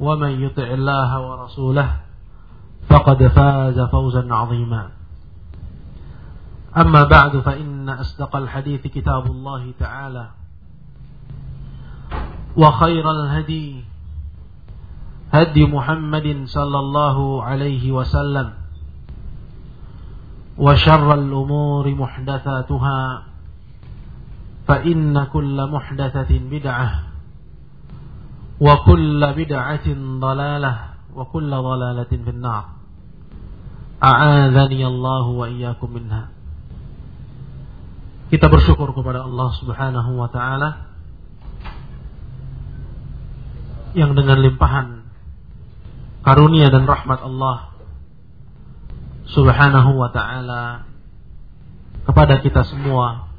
ومن يطع الله ورسوله فقد فاز فوزا عظيما. أما بعد فإن أصدق الحديث كتاب الله تعالى وخير الهدي هدي محمد صلى الله عليه وسلم وشر الأمور محدثاتها فإن كل محدثة بدعة وكل بدعة ضلالة وكل ضلالة في النار أعاذني الله وإياكم منها Kita bersyukur kepada Allah Subhanahu wa taala yang dengan limpahan karunia dan rahmat Allah Subhanahu wa taala kepada kita semua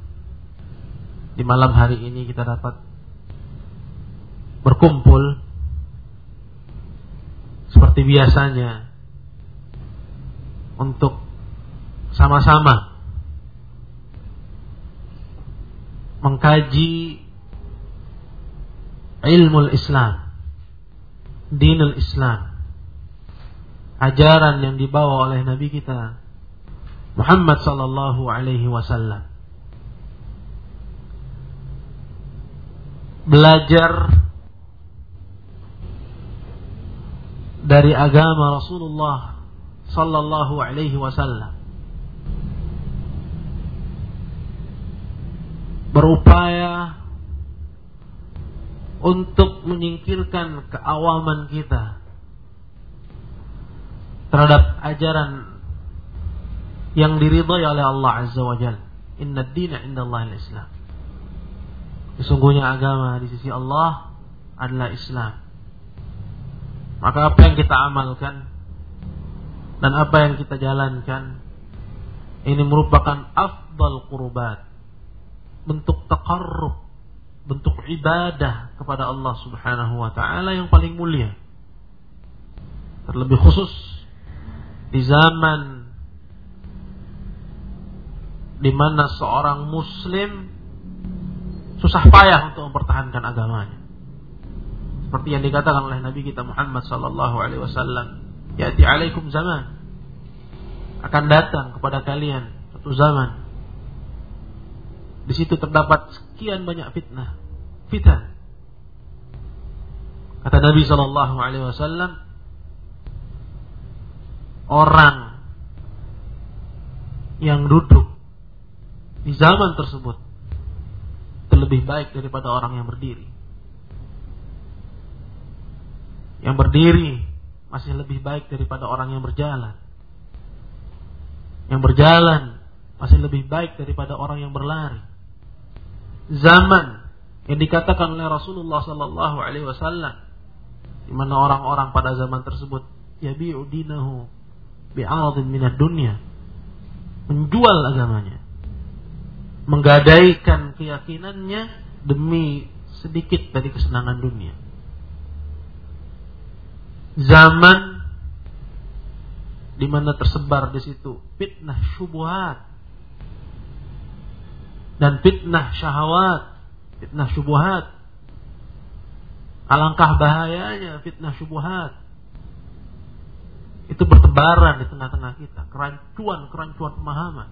di malam hari ini kita dapat berkumpul seperti biasanya untuk sama-sama mengkaji ilmu Islam, dinul Islam, ajaran yang dibawa oleh Nabi kita Muhammad sallallahu alaihi wasallam. Belajar dari agama Rasulullah sallallahu alaihi wasallam berupaya untuk menyingkirkan keawaman kita terhadap ajaran yang diridhai oleh Allah Azza wa Jalla. Inna dina indallahi al-Islam. Sesungguhnya agama di sisi Allah adalah Islam. Maka apa yang kita amalkan dan apa yang kita jalankan ini merupakan afdal qurbat. Bentuk taqarrub, bentuk ibadah kepada Allah Subhanahu wa taala yang paling mulia. Terlebih khusus di zaman di mana seorang muslim susah payah untuk mempertahankan agamanya seperti yang dikatakan oleh Nabi kita Muhammad sallallahu alaihi wasallam, "Yati alaikum zaman." Akan datang kepada kalian satu zaman. Di situ terdapat sekian banyak fitnah, fitan. Kata Nabi sallallahu alaihi wasallam, orang yang duduk di zaman tersebut terlebih baik daripada orang yang berdiri. Yang berdiri masih lebih baik daripada orang yang berjalan. Yang berjalan masih lebih baik daripada orang yang berlari. Zaman yang dikatakan oleh Rasulullah Sallallahu Alaihi Wasallam, di mana orang-orang pada zaman tersebut yabi'u dinahu bi'aradin minad dunya menjual agamanya menggadaikan keyakinannya demi sedikit dari kesenangan dunia zaman di mana tersebar di situ fitnah syubhat dan fitnah syahwat, fitnah syubhat. Alangkah bahayanya fitnah syubhat. Itu bertebaran di tengah-tengah kita, kerancuan-kerancuan pemahaman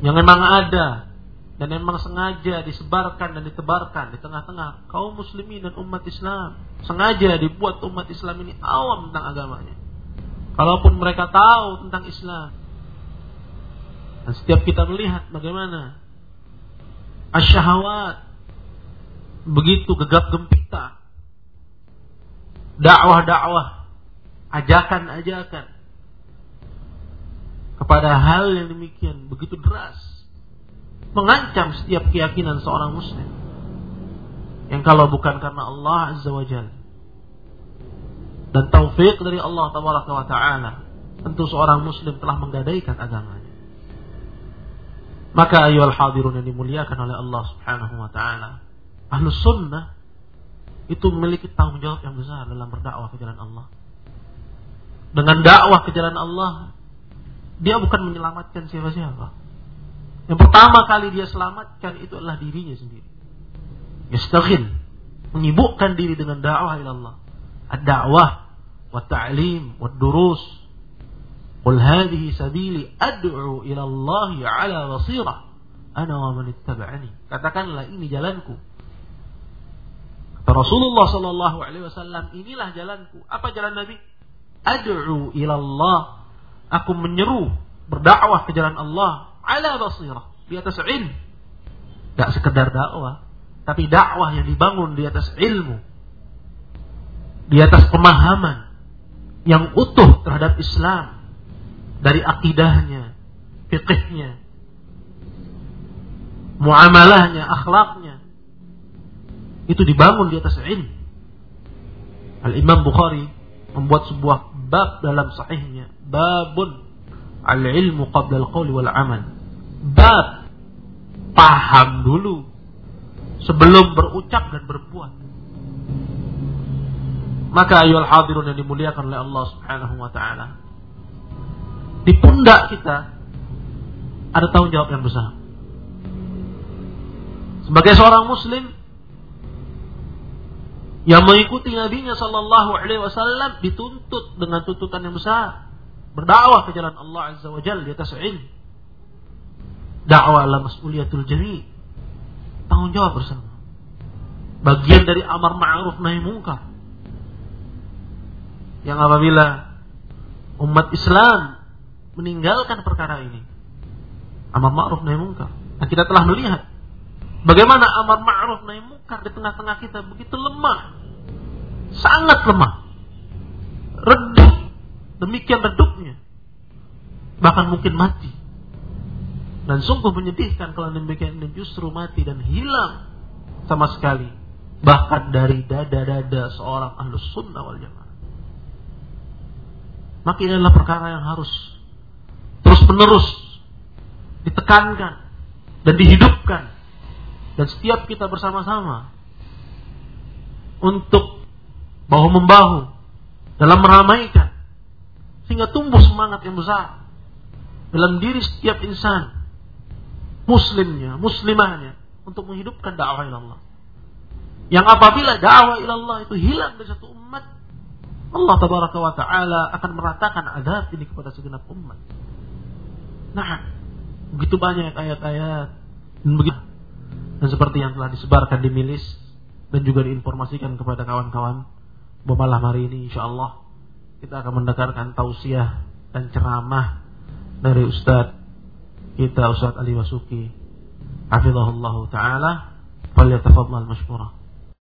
yang memang ada dan memang sengaja disebarkan dan ditebarkan di tengah-tengah kaum muslimin dan umat Islam. Sengaja dibuat umat Islam ini awam tentang agamanya. Kalaupun mereka tahu tentang Islam. Dan setiap kita melihat bagaimana asyahawat begitu gegap gempita. Dakwah-dakwah, ajakan-ajakan kepada hal yang demikian begitu deras mengancam setiap keyakinan seorang muslim. Yang kalau bukan karena Allah Azza wa Jal dan taufik dari Allah wa Ta'ala, tentu seorang muslim telah menggadaikan agamanya. Maka ayuhal hadirun yang dimuliakan oleh Allah Subhanahu wa taala, Ahlus sunnah itu memiliki tanggung jawab yang besar dalam berdakwah ke jalan Allah. Dengan dakwah ke jalan Allah, dia bukan menyelamatkan siapa-siapa. Yang pertama kali dia selamatkan itu adalah dirinya sendiri. Yastaghil, menyibukkan diri dengan dakwah ila Allah. Ad-da'wah wa ta'lim wa durus. Qul hadhihi sabili ad'u ila Allah ala basirah ana wa man ittaba'ani. Katakanlah ini jalanku. Rasulullah sallallahu alaihi wasallam, inilah jalanku. Apa jalan Nabi? Ad'u ila Allah. Aku menyeru berdakwah ke jalan Allah ala basirah, di atas ilmu. Tidak sekedar dakwah, tapi dakwah yang dibangun di atas ilmu. Di atas pemahaman yang utuh terhadap Islam dari akidahnya, fikihnya, muamalahnya, akhlaknya. Itu dibangun di atas ilmu. Al-Imam Bukhari membuat sebuah bab dalam sahihnya, babun al-ilmu qabla al-qawli wal amal bab paham dulu sebelum berucap dan berbuat. Maka ayol hadirun yang dimuliakan oleh Allah Subhanahu wa taala. Di pundak kita ada tanggung jawab yang besar. Sebagai seorang muslim yang mengikuti nabinya sallallahu alaihi wasallam dituntut dengan tuntutan yang besar berdakwah ke jalan Allah azza wa jalla di atas ilmu dakwah adalah mas'uliyatul jami. Tanggung jawab bersama. Bagian dari amar ma'ruf nahi mungkar. Yang apabila umat Islam meninggalkan perkara ini, amar ma'ruf nahi mungkar. Nah, kita telah melihat bagaimana amar ma'ruf nahi mungkar di tengah-tengah kita begitu lemah. Sangat lemah. Redup. Demikian redupnya. Bahkan mungkin mati. Dan sungguh menyedihkan kalau demikian ini justru mati dan hilang sama sekali. Bahkan dari dada-dada seorang ahlus sunnah wal jamaah. Maka ini adalah perkara yang harus terus menerus ditekankan dan dihidupkan. Dan setiap kita bersama-sama untuk bahu membahu dalam meramaikan sehingga tumbuh semangat yang besar dalam diri setiap insan muslimnya, muslimahnya untuk menghidupkan dakwah ilallah. Yang apabila dakwah ilallah itu hilang dari satu umat, Allah tabaraka wa taala akan meratakan azab ini kepada segenap umat. Nah, begitu banyak ayat-ayat dan begitu dan seperti yang telah disebarkan di milis dan juga diinformasikan kepada kawan-kawan bahwa hari ini insya Allah kita akan mendengarkan tausiah dan ceramah dari Ustadz kita Ustaz Ali Wasuki hafizahullah taala falyatafaddal mashkura